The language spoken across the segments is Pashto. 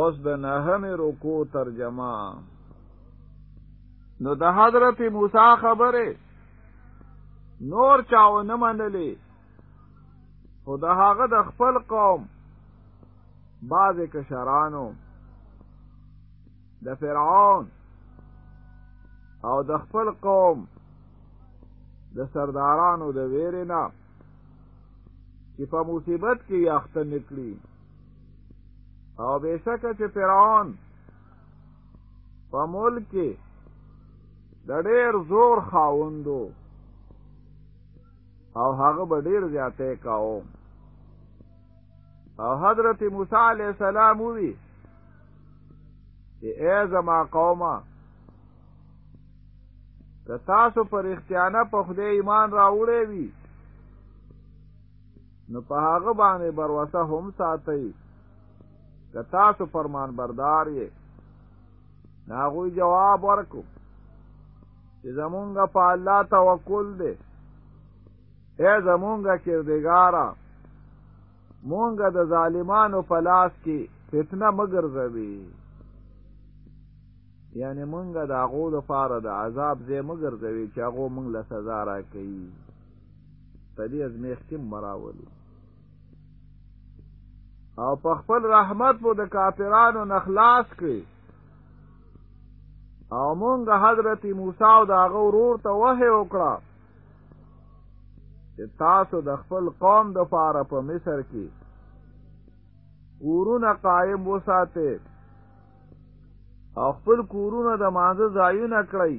اوس د نهمې رکو ترجمه نو د حضرت موسی خبره نور چاو نه منلې خو د هغه د خپل قوم بعضې کشرانو د فرعون او د خپل قوم د سردارانو د ویرې نه چې په مصیبت کې یاخته نکړي او بشکه چې فرعون په ملک کې د ډېر زور خاوندو او هغه به ډېر زیاته کاو او حضرت موسی علیہ السلام وی چې ای زما قومه که تاسو پر اختیانه په خدای ایمان راوړی وي نو په هغه باندې بروسه هم ساتئ که تاسو فرمان بردار یې ناغوی جواب ورکو چې زمونږه په الله توکل دی اے زمونږه کردګارا مونږه د ظالمانو په لاس کې فتنه مګرځوي یعنې مونږ د هغو لپاره د عذاب ځای مه ګرځوې چې هغو مونږ له سزا راکوي په دې ازمیښت کې مه راولي او په خپل رحمت مو د کافرانو نه خلاص کړي او مونږ حضرت موسی او د هغه ورور ته وحی وکړه چې تاسو د خپل قوم د پاره په مصر کې کورونه قائم وساتئ او خپل کورونه د مانزه ځایونه کړئ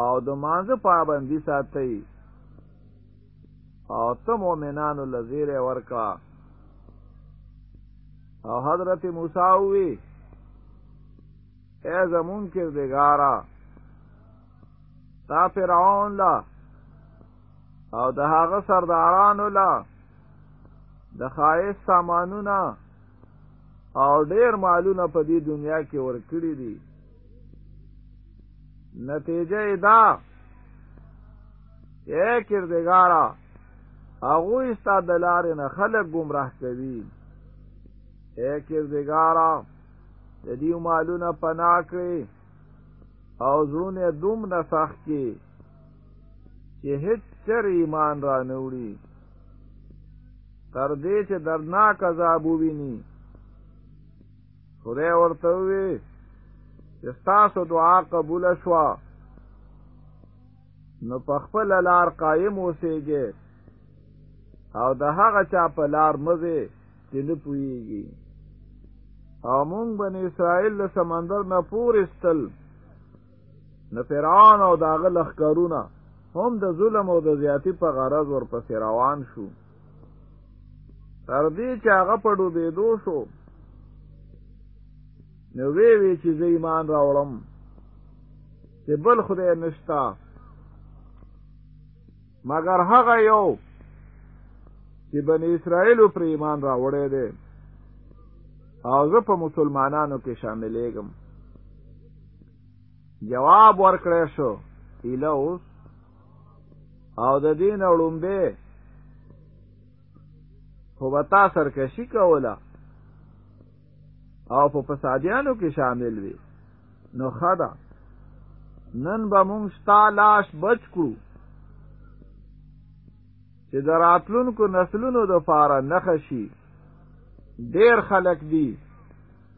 او د مانزه پابندي ساتئ او ته مؤمنانو لزیره ورکړه او حضرت موسی وی اے زمون کې دګارا تا فرعون لا او د هغه سردارانو لا د خایس سامانونه او ډیر مالونه په دې دنیا کې ورکړي دي نتیجه دا اے کردگارا هغه استا د لارې نه خلک گمراه کوي اے کردگارا د دې مالونه پناه کړې او زړونه دوم نه سخت کې چې هیڅ چر ایمان را نوړي تر دې چې درناک عذاب وویني خدای ورته وی چې تاسو دعا قبول شوه نو په خپل لار قائم اوسېږي او د هغه چا په لار مزه چې نه پويږي او مونږ بن اسرائیل له سمندر نه پورې ستل نو فرعون او داغه لخکرونه هم د ظلم او د زیاتی په غرض ورپسې روان شو تر دې چې هغه په ډوبېدو شو نو وی وی چې زه ایمان راوړم چې بل خدای نشتا مګر هغه یو چې بن اسرائیل پر ایمان راوړی دی او زه په مسلمانانو کې شاملېږم جواب ورکړی شو ایله اوس او د دین اړومبه خو به تا سرکشي کوله او په فسادیانو کې شامل وي نو خدا نن به مونږ ستا لاش بچ کړو چې د راتلونکو نسلونو د پاره نخشي ډیر خلک دي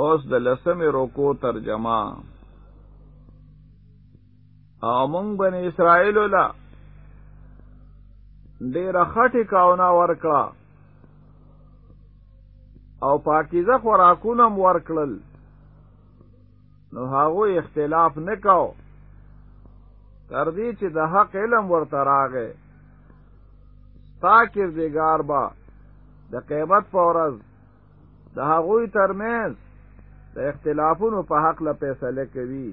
اوس د لسمې رکو ترجمه او مونږ بن اسرائیل لا ډیر خټه کاونه ورکړه او پاکیزه خوراکونه ورکړل نو هغه اختلاف نکاو تر دې چې د حق علم ورته راغې تا کردګار با د قیامت په ورځ د هغوی ترمنځ د اختلافونو په حق له فیصله کوي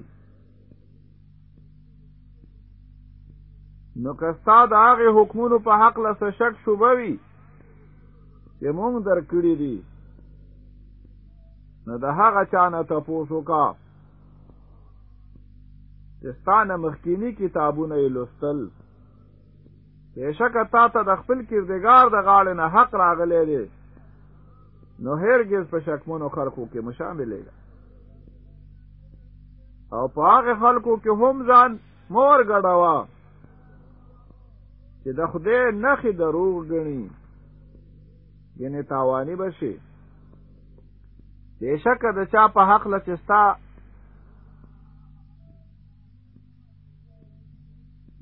نو کستا د هغه حکمونو په حق له څه شک شوبه وي چې مونږ درکړي دي نو د هغه چانه تاسو کا چې ستانه مخکینی کتابونه لوستل بشک تا ته د خپل کردګار د غاړې نه حق راغلی دی نو هرګز په شکمنو خلکو کې مشاملې او په هغه خلکو کې هم ځان مور ګډوا چې د خدای نخې دروغ ګڼي یعنی تاوانی بشي بشک د چا په حق لچستا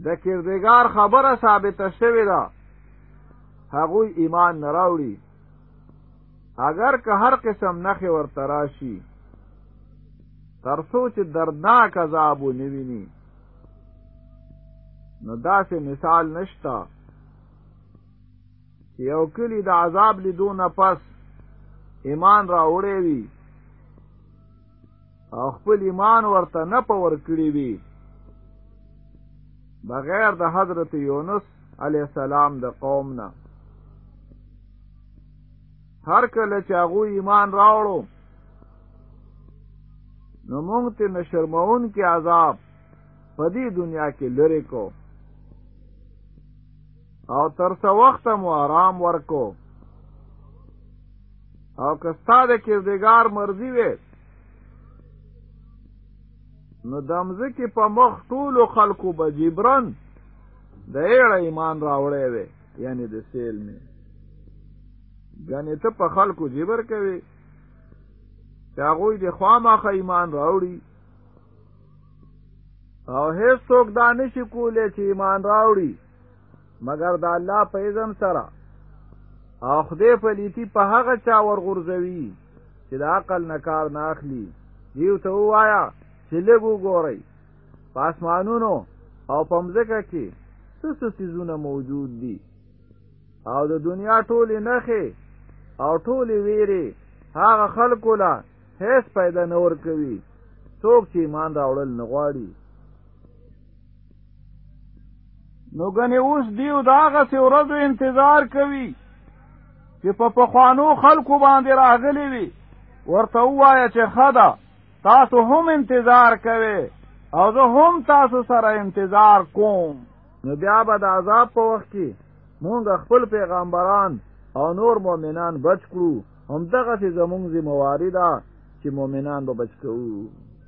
د کردګار خبره ثابته شوې ده هغوی ایمان نه راوړي اگر که هر قسم نخې ورته راشي تر څو چې دردناک عذاب ونه ویني نو داسې مثال نشته چې یو کلی د عذاب لیدو نه پس ایمان راوړی وي او خپل ایمان ورته نه پور کړی وي بغیر د حضرت یونس علی السلام د قوم نه هر کله چې هغه ایمان راوړو نو مونږ ته نشرمون کې عذاب په دې دنیا کې لری کو او تر څو وخت مو آرام ورکو او که ستا د کردګار مرضی وي نو د مځکې په مخ ټولو خلکو به جبران د ایړه ایمان راوړی وي یعنی د سیل می ګنې ته په خلکو جبر کوي چې هغوی د خوامخه ایمان راوړي او هیڅوک دا نشي کولی چې ایمان راوړي مګر د الله په اذن سره او خدای په لیتی په هغه چا ورغورځوي چې د عقل نه کار نه اخلي دیو ته وایا چې لږ وګورئ په اسمانونو او په مځکه کې څه څه څیزونه موجود دي او د دنیا ټولې نښې او ټولې ویرې هغه خلکو له هیڅ پیدا نه ورکوي څوک چې ایمان راوړل نه غواړي نو غني اوس دیو داغه سي ورځو انتظار کوي چې په پخوانو خلکو باندې راغلي وي ورته وایا چې خدا تاسو هم انتظار کوي او زه هم تاسو سره انتظار کوم نو بیا به د عذاب په وخت کې مونږ خپل پیغمبران او نور مؤمنان بچ کړو هم دغه زمونږ ذمہ واری ده چې مؤمنان به بچ کوو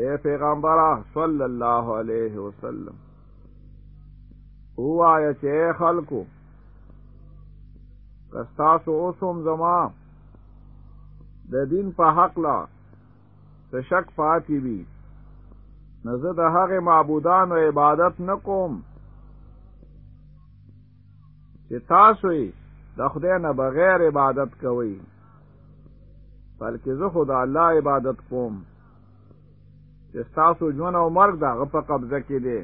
اے پیغمبر صلی الله علیه وسلم وایا چې خلکو کستاسو اوسم زما د دین په حق لا څه شک پاتې وي نزه د هغه معبودانو عبادت نکوم چې تاسو یې د خدای نه بغیر عبادت کوئ بلکې زه خو د الله عبادت کوم چې تاسو ژوند او مرګ دغه په قبضه کې دی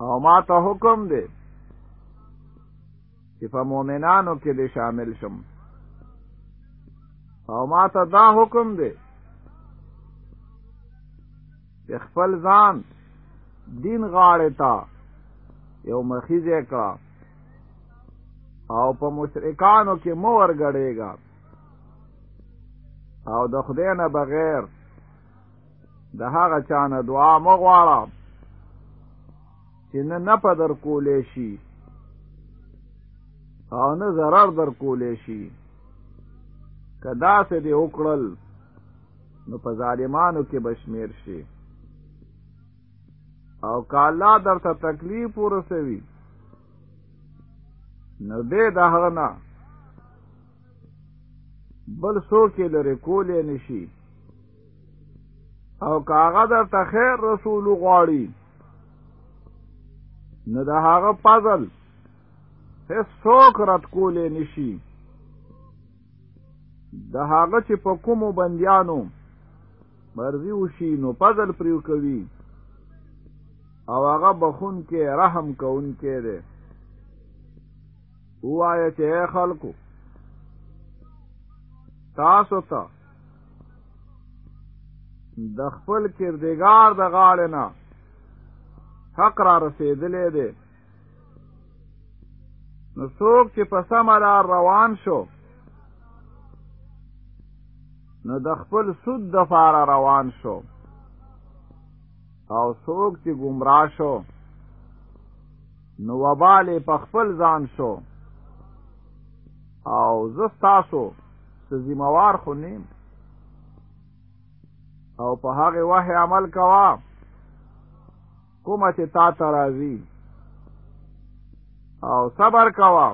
او ما ته حکم دی چې په مؤمنانو کې دې شامل شم او ما ته دا حکم دی د خپل ځان دین غاړه تا یو مخیزه کړه او په مشرکانو کې مور غړېګا او د خدای نه بغیر د هغه چانه دعا مغواړه چې نه نه په در کولې شي او نه zarar در کولې شي کدا سه دې وکړل نو په ظالمانو کې بشمیر شي او که الله درته تکلیف ورسوي نو دې د هغه نه بل څوک یې لرې کولی نه شي او که هغه درته خیر رسول غواړي نو د هغه فضل هیڅ څوک رد کولی نه شي د هغه چې په کومو بندیانو مرضی وشي نو فضل پریو کوي او هغه بخون کې رحم کون کې دی وایه چې خلکو تاسو ته د خپل کردګار د غاړې نه حق را رسېدلې دی نو څوک چې په سمه لار روان شو نو د خپل سود د فاره روان شو او څوک چې ګمراه شو نو وبال په خپل ځان شو او زه تاسو څه ذمہوار خو نیم او په هغه وه عمل کوا کومه چې تا ته راځي او صبر کوه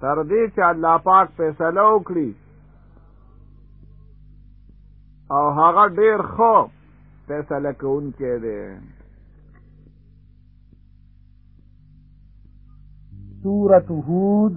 تر دې چې الله پاک فیصله وکړي او هغه ډیر خو فیصله کوونکی دی سورة هود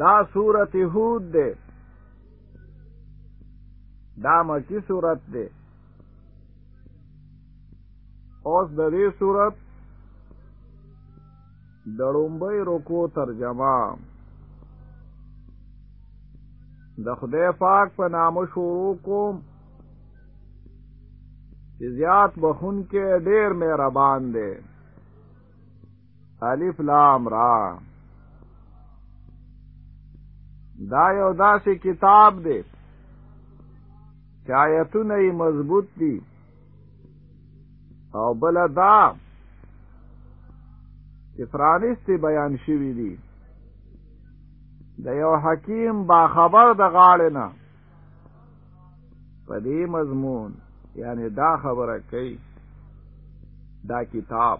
دا صورت هود ده دا مکی صورت ده اوس د دې صورت د لومبۍ رکو ترجمه د خدای پاک په نامه شروع کوم چې زیات بخون کې ډېر مهربان دی الف لام را دا یو داسې کتاب دی چې آیتونه یې مضبوط دي او بل دا چې فرانستی بیان شوی دی د یو حکیم باخبر د غاړې نه په دې مضمون یعنی دا خبره کوي دا کتاب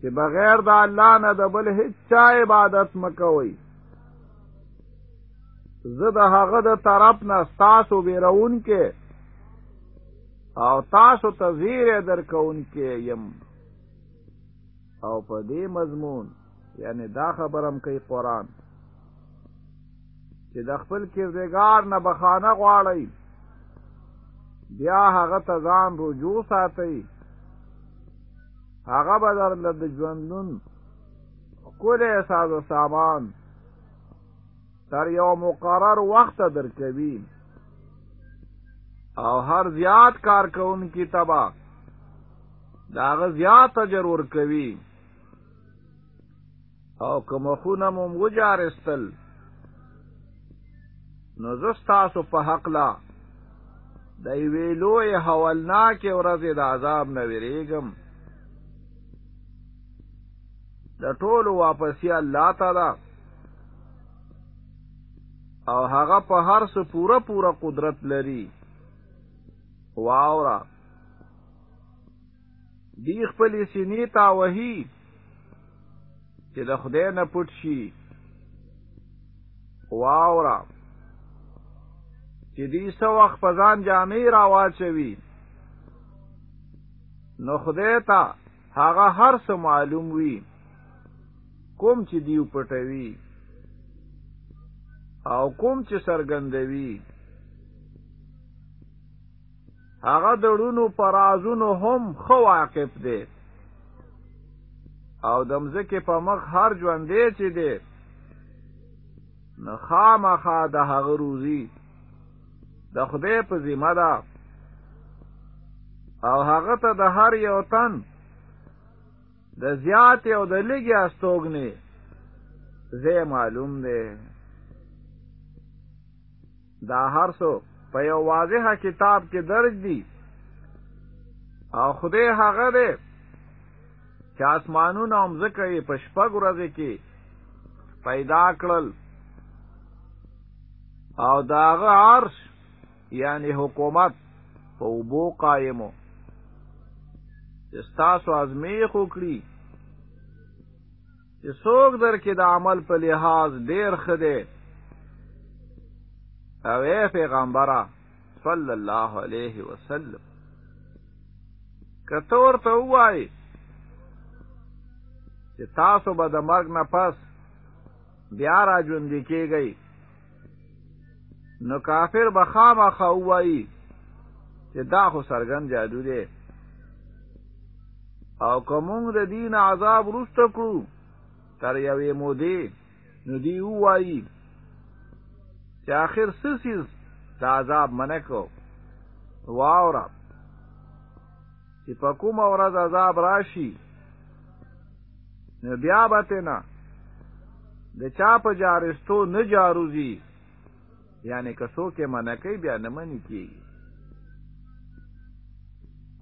چې بغیر د الله نه د بل هیڅ چا عبادت مکوئ زه د هغه د طرف نه ستاسو بیرون کې او تاسو ته زیره درکون کې يم او په دې مضمون یعنی دا خبرم کوي قران چې د خپل کردګار نه بخانه غواړي بیا هغه ته ځان رجوع ساتي هغه به در له د ژوندون ښکلی ساز و سامان تر یو مقرر وخت در کوي او هر زیات کار کوونکی تبا داغه زیات اجر ور کوي او که مخونه مو وجارستل نو زه ستاسو په حق لا د یوې لویې هولناکې ورځې د عذاب نه ویرېږم د ټولو واپسي الله ته ده او هغه په هر څه پوره پوره قدرت لري واوره دی خپل سینې ته وهي چې د خدای نه پټ شي واورا چې دې سو وخت په ځان جامې را واچوي نو خدای ته هغه هر څه معلوم وي کوم چې دیو پټوي او کوم چې سرګندوي هغه د ړونو پرازونو هم خو واقف دی او د مځکې په مخ هر ژوندې چې دی نو خامخا د هغه روزي د خدای په ذمه ده او هغه ته د هر یو تن د زیات او د لګي استوګنې زه معلوم دی دا هر څه په یو واضح کتاب کې درج دي او خدای هغه دی چې اسمانونه او مځکه یې په شپږ ورځې کې پیدا کړل او د هغه عرش یعنی حکومت په اوبو قایم و چې ستاسو ازمیښ وکړي چې څوک در کې د عمل په لحاظ ډیر ښه دی او اے پیغمبره صلی الله علیه وسلم کته ورته وای چې تاسو به د مرګ نه پس بیا را ژوند کیږئ نو کافر به خامخا وایي چې دا خو سرګن جادو دی او کومونږ د دین عذاب رسته کړو تر یوې مودې نو دی وایي چې آخر سسیز د عذاب منکو واورم چې په کومه ورځ عذاب راشي نو بیا به ترې نه د چا په جارستو نه جاروځي یعنې که څوک یې منع کوي بیا نه منې کېږي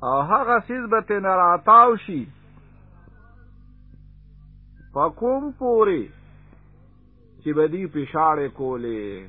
او هغه څیز به ترې نه راتاو شي په کوم پورې چې به دوی پېشاړې کولې